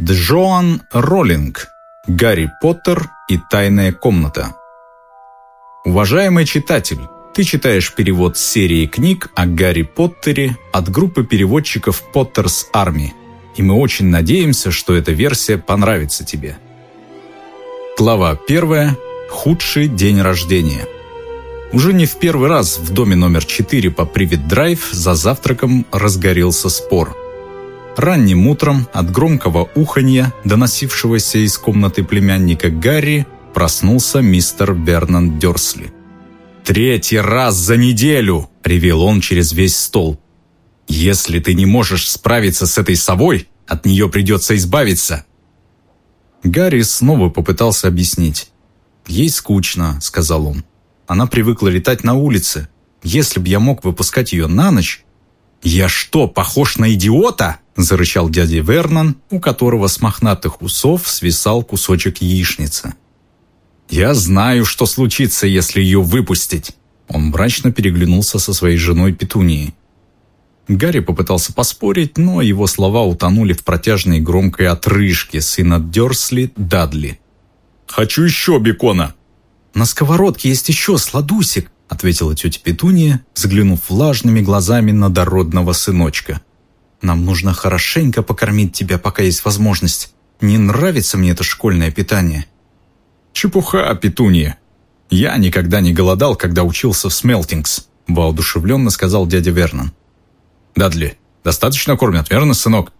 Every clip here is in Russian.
Джоан Роллинг. Гарри Поттер и тайная комната. Уважаемый читатель, ты читаешь перевод серии книг о Гарри Поттере от группы переводчиков Potter's Army, и мы очень надеемся, что эта версия понравится тебе. Глава первая. Худший день рождения. Уже не в первый раз в доме номер 4 по Привет-Драйв за завтраком разгорелся спор. Ранним утром от громкого уханья, доносившегося из комнаты племянника Гарри, проснулся мистер Бернан Дёрсли. «Третий раз за неделю!» – ревел он через весь стол. «Если ты не можешь справиться с этой совой, от нее придется избавиться!» Гарри снова попытался объяснить. «Ей скучно», – сказал он. «Она привыкла летать на улице. Если б я мог выпускать ее на ночь...» «Я что, похож на идиота?» – зарычал дядя Вернон, у которого с мохнатых усов свисал кусочек яичницы. «Я знаю, что случится, если ее выпустить!» Он мрачно переглянулся со своей женой Петунией. Гарри попытался поспорить, но его слова утонули в протяжной громкой отрыжке сына Дёрсли Дадли. «Хочу еще бекона!» «На сковородке есть еще сладусик», ответила тетя Петуния, взглянув влажными глазами на дородного сыночка. «Нам нужно хорошенько покормить тебя, пока есть возможность. Не нравится мне это школьное питание». «Чепуха, Петунья! Я никогда не голодал, когда учился в Смелтингс», воодушевленно сказал дядя Вернон. «Дадли, достаточно кормят, верно, сынок?»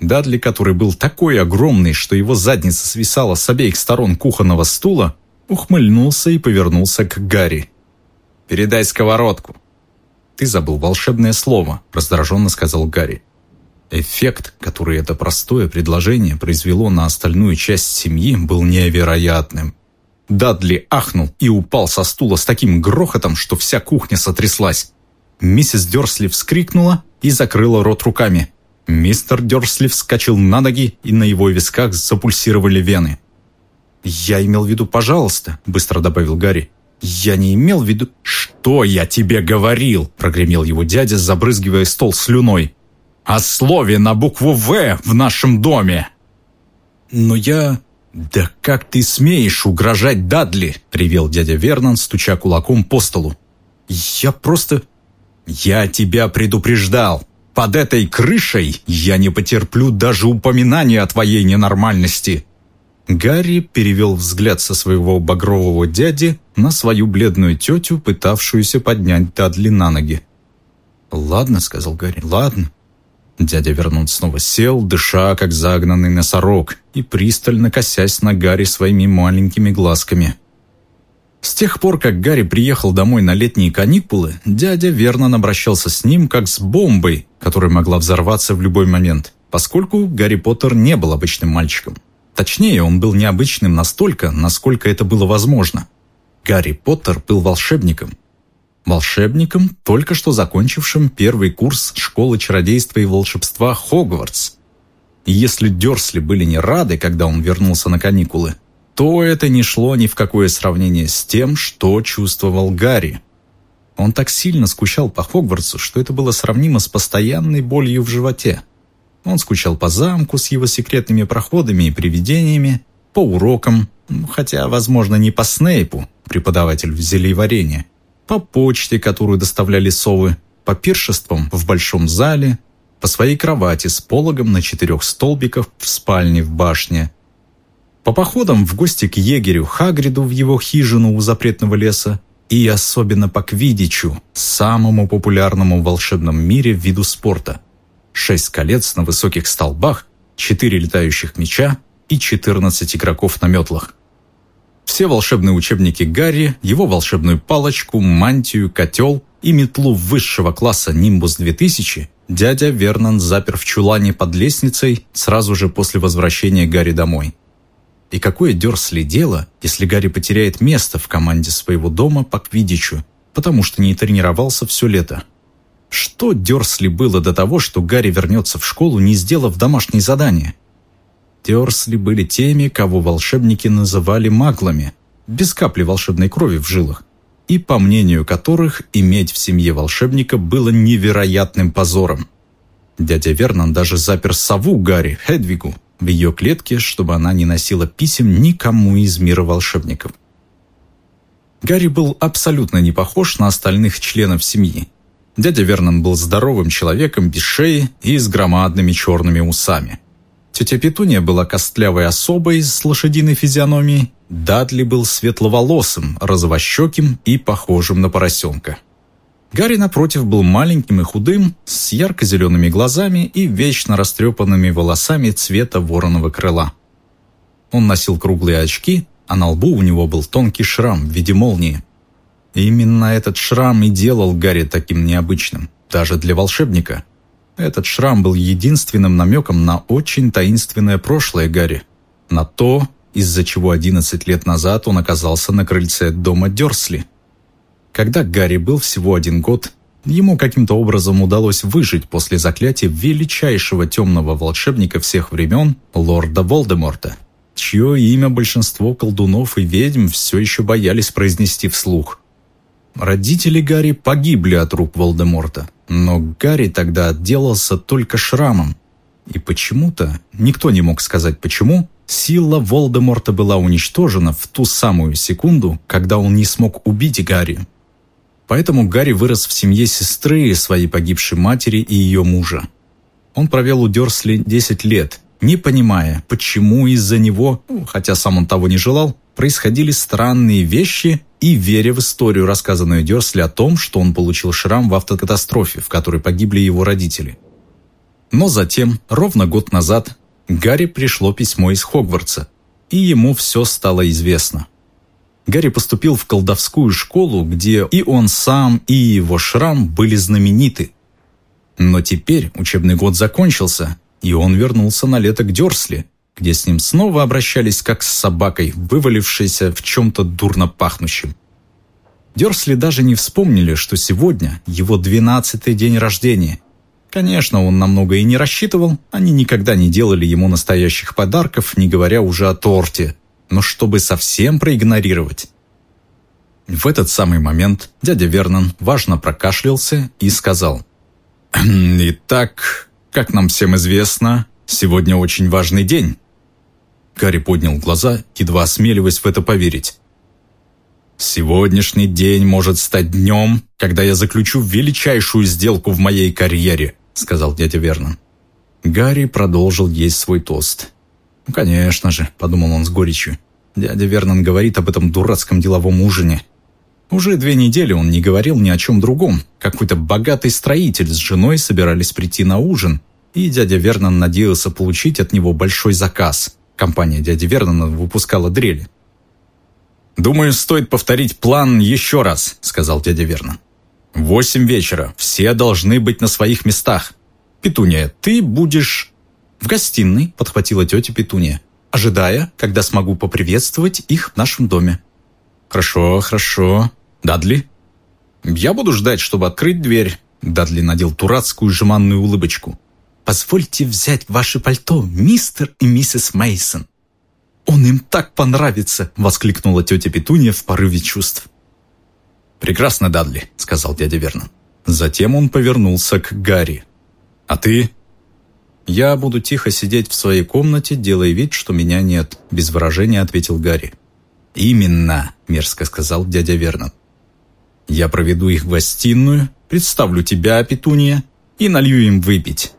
Дадли, который был такой огромный, что его задница свисала с обеих сторон кухонного стула, ухмыльнулся и повернулся к Гарри. «Передай сковородку». «Ты забыл волшебное слово», – раздраженно сказал Гарри. Эффект, который это простое предложение произвело на остальную часть семьи, был невероятным. Дадли ахнул и упал со стула с таким грохотом, что вся кухня сотряслась. Миссис Дёрсли вскрикнула и закрыла рот руками. Мистер Дёрсли вскочил на ноги, и на его висках запульсировали вены. «Я имел в виду «пожалуйста», — быстро добавил Гарри. «Я не имел в виду...» «Что я тебе говорил?» — прогремел его дядя, забрызгивая стол слюной о слове на букву «В» в нашем доме». «Но я...» «Да как ты смеешь угрожать Дадли?» — ревел дядя Вернон, стуча кулаком по столу. «Я просто...» «Я тебя предупреждал. Под этой крышей я не потерплю даже упоминания о твоей ненормальности». Гарри перевел взгляд со своего багрового дяди на свою бледную тетю, пытавшуюся поднять Дадли на ноги. «Ладно», — сказал Гарри, — «ладно. Дядя Вернон снова сел, дыша, как загнанный носорог, и пристально косясь на Гарри своими маленькими глазками. С тех пор, как Гарри приехал домой на летние каникулы, дядя Вернон обращался с ним как с бомбой, которая могла взорваться в любой момент, поскольку Гарри Поттер не был обычным мальчиком. Точнее, он был необычным настолько, насколько это было возможно. Гарри Поттер был волшебником, волшебником, только что закончившим первый курс школы чародейства и волшебства Хогвартс. И если Дёрсли были не рады, когда он вернулся на каникулы, то это не шло ни в какое сравнение с тем, что чувствовал Гарри. Он так сильно скучал по Хогвартсу, что это было сравнимо с постоянной болью в животе. Он скучал по замку с его секретными проходами и привидениями, по урокам, хотя, возможно, не по Снейпу, преподаватель в зельеварении, по почте, которую доставляли совы, по пиршествам в большом зале, по своей кровати с пологом на четырех столбиках в спальне в башне, по походам в гости к егерю Хагриду в его хижину у запретного леса и особенно по квидичу, самому популярному в волшебном мире виду спорта. Шесть колец на высоких столбах, четыре летающих меча и четырнадцать игроков на метлах все волшебные учебники Гарри, его волшебную палочку, мантию, котел и метлу высшего класса Nimbus 2000 дядя Вернон запер в чулане под лестницей сразу же после возвращения Гарри домой. И какое дерсли дело, если Гарри потеряет место в команде своего дома по квидичу, потому что не тренировался все лето? Что Дерсли было до того, что Гарри вернется в школу, не сделав домашнее задание? Терсли были теми, кого волшебники называли маглами, без капли волшебной крови в жилах, и по мнению которых иметь в семье волшебника было невероятным позором. Дядя Вернон даже запер сову Гарри, Хедвигу, в ее клетке, чтобы она не носила писем никому из мира волшебников. Гарри был абсолютно не похож на остальных членов семьи. Дядя Вернон был здоровым человеком без шеи и с громадными черными усами. Тетя Петуния была костлявой особой с лошадиной физиономией. Дадли был светловолосым, розовощеким и похожим на поросенка. Гарри, напротив, был маленьким и худым, с ярко-зелеными глазами и вечно растрепанными волосами цвета вороного крыла. Он носил круглые очки, а на лбу у него был тонкий шрам в виде молнии. Именно этот шрам и делал Гарри таким необычным, даже для волшебника – этот шрам был единственным намеком на очень таинственное прошлое Гарри. На то, из-за чего 11 лет назад он оказался на крыльце дома Дёрсли. Когда Гарри был всего один год, ему каким-то образом удалось выжить после заклятия величайшего темного волшебника всех времен, лорда Волдеморта, чье имя большинство колдунов и ведьм все еще боялись произнести вслух. Родители Гарри погибли от рук Волдеморта, но Гарри тогда отделался только шрамом. И почему-то, никто не мог сказать почему, сила Волдеморта была уничтожена в ту самую секунду, когда он не смог убить Гарри. Поэтому Гарри вырос в семье сестры своей погибшей матери и ее мужа. Он провел у Дёрсли 10 лет, не понимая, почему из-за него, хотя сам он того не желал, происходили странные вещи и веря в историю, рассказанную Дёрсли о том, что он получил шрам в автокатастрофе, в которой погибли его родители. Но затем, ровно год назад, Гарри пришло письмо из Хогвартса, и ему все стало известно. Гарри поступил в колдовскую школу, где и он сам, и его шрам были знамениты. Но теперь учебный год закончился, и он вернулся на лето к Дёрсли, где с ним снова обращались как с собакой, вывалившейся в чем-то дурно пахнущем. Дерсли даже не вспомнили, что сегодня его двенадцатый день рождения. Конечно, он намного и не рассчитывал, они никогда не делали ему настоящих подарков, не говоря уже о торте. Но чтобы совсем проигнорировать... В этот самый момент дядя Вернон важно прокашлялся и сказал, «Итак, как нам всем известно, сегодня очень важный день. Гарри поднял глаза, едва осмеливаясь в это поверить. «Сегодняшний день может стать днем, когда я заключу величайшую сделку в моей карьере», сказал дядя Вернон. Гарри продолжил есть свой тост. «Ну, конечно же», — подумал он с горечью. «Дядя Вернон говорит об этом дурацком деловом ужине. Уже две недели он не говорил ни о чем другом. Какой-то богатый строитель с женой собирались прийти на ужин, и дядя Вернон надеялся получить от него большой заказ. Компания дяди Вернона выпускала дрели. «Думаю, стоит повторить план еще раз», — сказал дядя Вернон. «Восемь вечера. Все должны быть на своих местах. Петуния, ты будешь...» «В гостиной», — подхватила тетя Петуния, ожидая, когда смогу поприветствовать их в нашем доме. «Хорошо, хорошо. Дадли?» «Я буду ждать, чтобы открыть дверь». Дадли надел дурацкую жеманную улыбочку. Позвольте взять ваше пальто, мистер и миссис Мейсон. Он им так понравится, воскликнула тетя Петунья в порыве чувств. Прекрасно, Дадли, сказал дядя Вернон. Затем он повернулся к Гарри. А ты? Я буду тихо сидеть в своей комнате, делая вид, что меня нет, без выражения ответил Гарри. Именно, мерзко сказал дядя Вернон. Я проведу их в гостиную, представлю тебя, Петунья, и налью им выпить.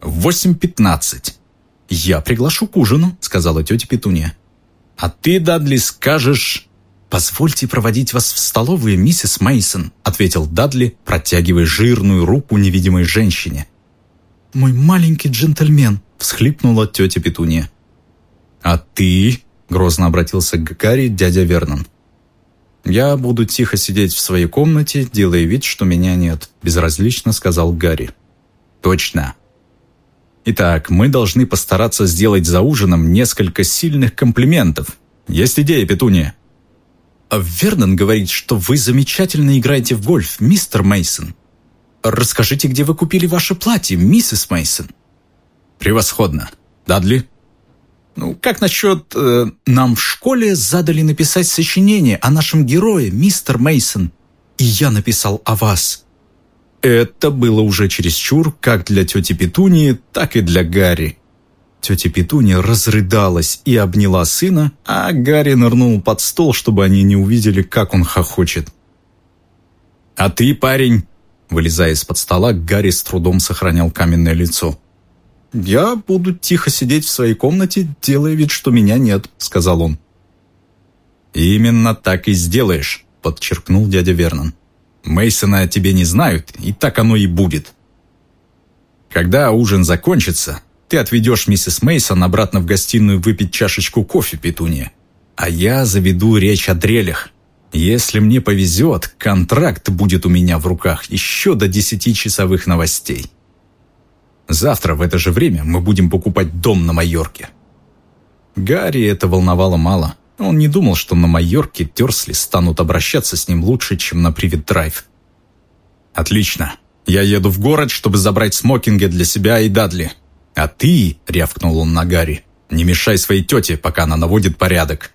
В восемь пятнадцать. «Я приглашу к ужину», — сказала тетя Петунья. «А ты, Дадли, скажешь...» «Позвольте проводить вас в столовую, миссис Мейсон, ответил Дадли, протягивая жирную руку невидимой женщине. «Мой маленький джентльмен», — всхлипнула тетя Петунья. «А ты?» — грозно обратился к Гарри дядя Вернон. «Я буду тихо сидеть в своей комнате, делая вид, что меня нет», — безразлично сказал Гарри. «Точно. Итак, мы должны постараться сделать за ужином несколько сильных комплиментов. Есть идея, Петуния?» а «Вернон говорит, что вы замечательно играете в гольф, мистер Мейсон. Расскажите, где вы купили ваше платье, миссис Мейсон. «Превосходно. Дадли?» «Ну, как насчет... Э, нам в школе задали написать сочинение о нашем герое, мистер Мейсон, и я написал о вас. Это было уже чересчур как для тети Петунии, так и для Гарри. Тетя Петунья разрыдалась и обняла сына, а Гарри нырнул под стол, чтобы они не увидели, как он хохочет. «А ты, парень?» Вылезая из-под стола, Гарри с трудом сохранял каменное лицо. «Я буду тихо сидеть в своей комнате, делая вид, что меня нет», — сказал он. «Именно так и сделаешь», — подчеркнул дядя Вернон. Мейсона тебе не знают, и так оно и будет. Когда ужин закончится, ты отведешь миссис Мейсон обратно в гостиную выпить чашечку кофе, Петунья. А я заведу речь о дрелях. Если мне повезет, контракт будет у меня в руках еще до десяти часовых новостей. Завтра в это же время мы будем покупать дом на Майорке. Гарри это волновало мало. Он не думал, что на Майорке Терсли станут обращаться с ним лучше, чем на Привет-драйв. «Отлично. Я еду в город, чтобы забрать смокинги для себя и Дадли. А ты, — рявкнул он на Гарри, — не мешай своей тете, пока она наводит порядок».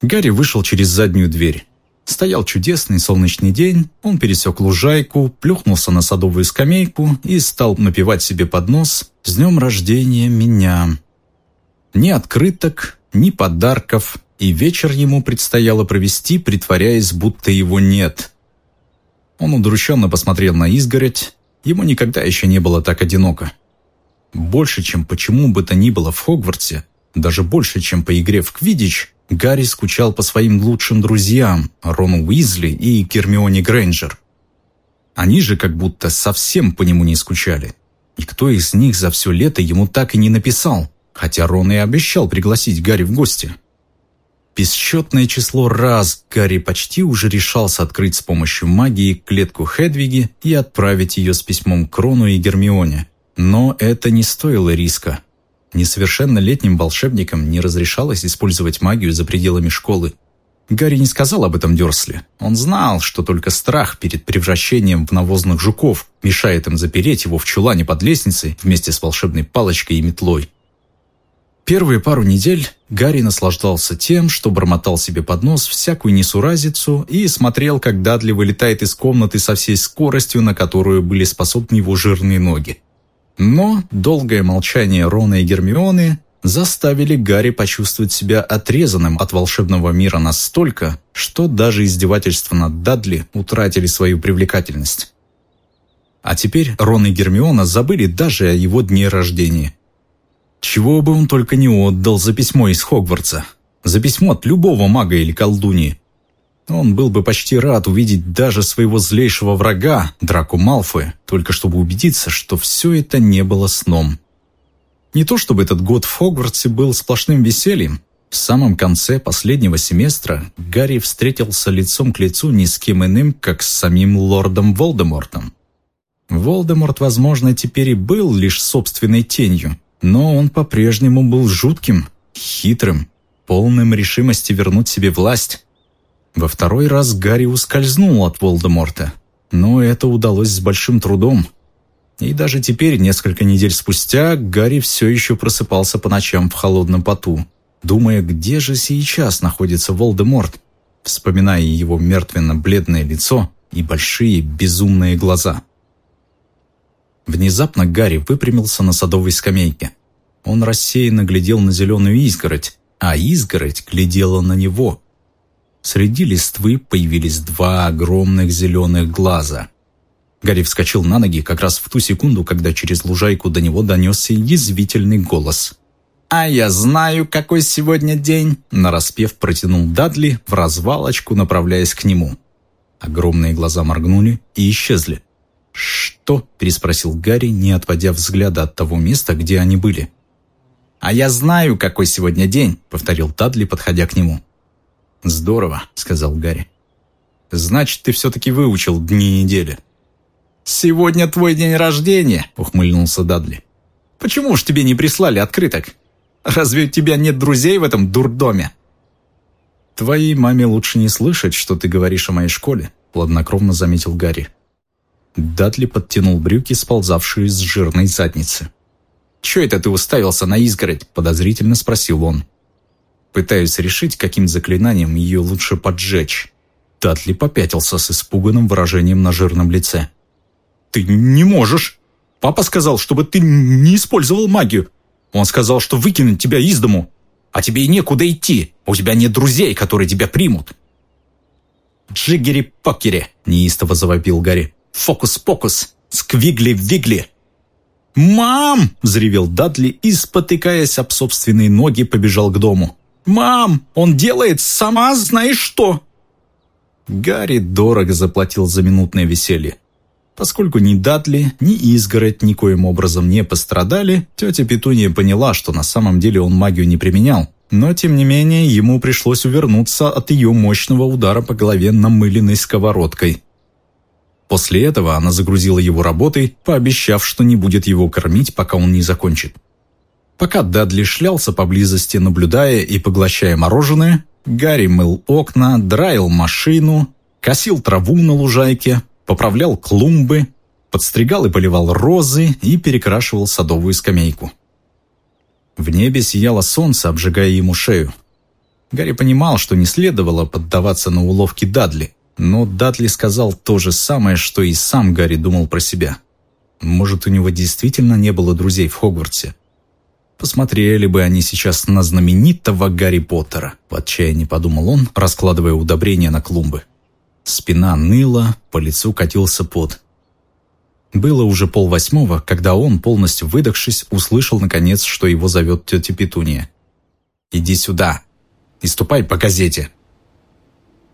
Гарри вышел через заднюю дверь. Стоял чудесный солнечный день, он пересек лужайку, плюхнулся на садовую скамейку и стал напевать себе под нос «С днем рождения меня». Ни открыток, ни подарков, и вечер ему предстояло провести, притворяясь, будто его нет. Он удрученно посмотрел на изгородь, ему никогда еще не было так одиноко. Больше, чем почему бы то ни было в Хогвартсе, даже больше, чем по игре в Квидич, Гарри скучал по своим лучшим друзьям, Рону Уизли и Гермионе Грейнджер. Они же как будто совсем по нему не скучали. Никто из них за все лето ему так и не написал хотя Рон и обещал пригласить Гарри в гости. Бесчетное число раз Гарри почти уже решался открыть с помощью магии клетку Хедвиги и отправить ее с письмом к Рону и Гермионе. Но это не стоило риска. Несовершеннолетним волшебникам не разрешалось использовать магию за пределами школы. Гарри не сказал об этом Дёрсли. Он знал, что только страх перед превращением в навозных жуков мешает им запереть его в чулане под лестницей вместе с волшебной палочкой и метлой. Первые пару недель Гарри наслаждался тем, что бормотал себе под нос всякую несуразицу и смотрел, как Дадли вылетает из комнаты со всей скоростью, на которую были способны его жирные ноги. Но долгое молчание Рона и Гермионы заставили Гарри почувствовать себя отрезанным от волшебного мира настолько, что даже издевательства над Дадли утратили свою привлекательность. А теперь Рон и Гермиона забыли даже о его дне рождения. Чего бы он только не отдал за письмо из Хогвартса. За письмо от любого мага или колдуньи. Он был бы почти рад увидеть даже своего злейшего врага, Драку Малфоя, только чтобы убедиться, что все это не было сном. Не то чтобы этот год в Хогвартсе был сплошным весельем. В самом конце последнего семестра Гарри встретился лицом к лицу ни с кем иным, как с самим лордом Волдемортом. Волдеморт, возможно, теперь и был лишь собственной тенью, но он по-прежнему был жутким, хитрым, полным решимости вернуть себе власть. Во второй раз Гарри ускользнул от Волдеморта, но это удалось с большим трудом. И даже теперь, несколько недель спустя, Гарри все еще просыпался по ночам в холодном поту, думая, где же сейчас находится Волдеморт, вспоминая его мертвенно-бледное лицо и большие безумные глаза. Внезапно Гарри выпрямился на садовой скамейке. Он рассеянно глядел на зеленую изгородь, а изгородь глядела на него. Среди листвы появились два огромных зеленых глаза. Гарри вскочил на ноги как раз в ту секунду, когда через лужайку до него донесся язвительный голос. «А я знаю, какой сегодня день!» Нараспев протянул Дадли в развалочку, направляясь к нему. Огромные глаза моргнули и исчезли. «Что?» – переспросил Гарри, не отводя взгляда от того места, где они были. «А я знаю, какой сегодня день», — повторил Тадли, подходя к нему. «Здорово», — сказал Гарри. «Значит, ты все-таки выучил дни недели». «Сегодня твой день рождения», — ухмыльнулся Дадли. «Почему ж тебе не прислали открыток? Разве у тебя нет друзей в этом дурдоме?» «Твоей маме лучше не слышать, что ты говоришь о моей школе», — хладнокровно заметил Гарри. Дадли подтянул брюки, сползавшие с жирной задницы. «Чё это ты уставился на изгородь?» – подозрительно спросил он. Пытаюсь решить, каким заклинанием ее лучше поджечь. Датли попятился с испуганным выражением на жирном лице. «Ты не можешь! Папа сказал, чтобы ты не использовал магию. Он сказал, что выкинет тебя из дому, а тебе и некуда идти. У тебя нет друзей, которые тебя примут». «Джиггери-покери!» – неистово завопил Гарри. «Фокус-покус! Сквигли-вигли!» «Мам!» – взревел Дадли и, спотыкаясь об собственные ноги, побежал к дому. «Мам! Он делает сама знаешь что!» Гарри дорого заплатил за минутное веселье. Поскольку ни Датли, ни изгородь никоим образом не пострадали, тетя Петуния поняла, что на самом деле он магию не применял. Но, тем не менее, ему пришлось увернуться от ее мощного удара по голове намыленной сковородкой. После этого она загрузила его работой, пообещав, что не будет его кормить, пока он не закончит. Пока Дадли шлялся поблизости, наблюдая и поглощая мороженое, Гарри мыл окна, драил машину, косил траву на лужайке, поправлял клумбы, подстригал и поливал розы и перекрашивал садовую скамейку. В небе сияло солнце, обжигая ему шею. Гарри понимал, что не следовало поддаваться на уловки Дадли, но Дадли сказал то же самое, что и сам Гарри думал про себя. Может, у него действительно не было друзей в Хогвартсе? Посмотрели бы они сейчас на знаменитого Гарри Поттера, в отчаянии подумал он, раскладывая удобрения на клумбы. Спина ныла, по лицу катился пот. Было уже полвосьмого, когда он, полностью выдохшись, услышал наконец, что его зовет тетя Петуния. «Иди сюда и ступай по газете».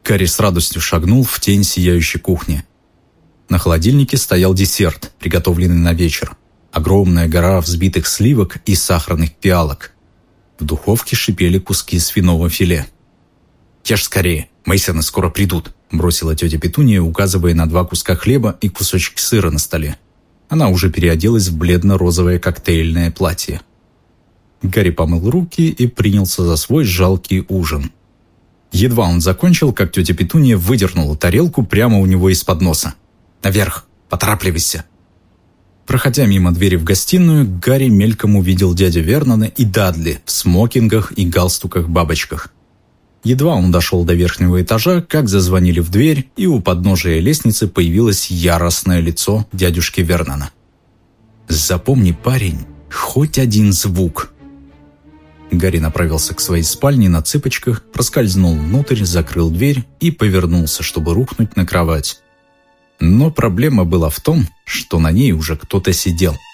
Гарри с радостью шагнул в тень сияющей кухни. На холодильнике стоял десерт, приготовленный на вечер. Огромная гора взбитых сливок и сахарных пиалок. В духовке шипели куски свиного филе. «Ешь скорее, Мейсоны скоро придут», – бросила тетя Петуния, указывая на два куска хлеба и кусочек сыра на столе. Она уже переоделась в бледно-розовое коктейльное платье. Гарри помыл руки и принялся за свой жалкий ужин. Едва он закончил, как тетя Петуния выдернула тарелку прямо у него из-под носа. «Наверх! Поторапливайся!» Проходя мимо двери в гостиную, Гарри мельком увидел дядю Вернона и Дадли в смокингах и галстуках-бабочках. Едва он дошел до верхнего этажа, как зазвонили в дверь, и у подножия лестницы появилось яростное лицо дядюшки Вернона. «Запомни, парень, хоть один звук!» Гарри направился к своей спальне на цыпочках, проскользнул внутрь, закрыл дверь и повернулся, чтобы рухнуть на кровать. Но проблема была в том, что на ней уже кто-то сидел –